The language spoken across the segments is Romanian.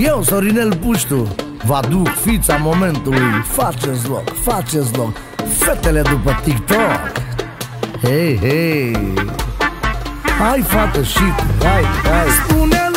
Eu, Sorinel Puștu, vă aduc fița momentului. Faceți loc, faceți loc. Fetele după TikTok. Hei, hei. Hai, fată, și tu, hai, hai Spune-l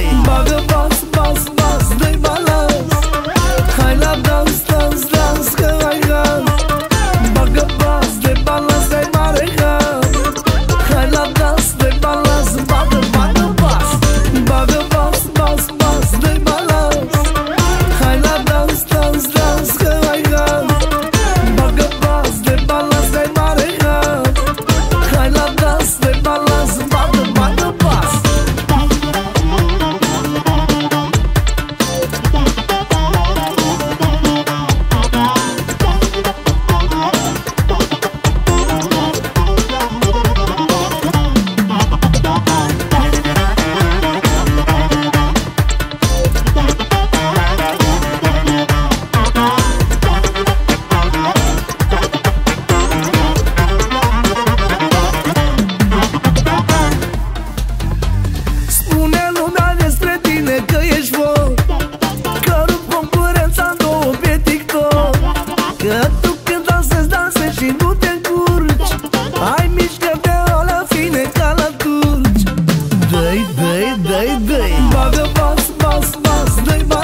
Bug și nu te încurci Ai mișcă de o la fine ca la turci Dă-i, dă-i, dă-i, dă-i. Bagă bas, bas, bas, dă-i bas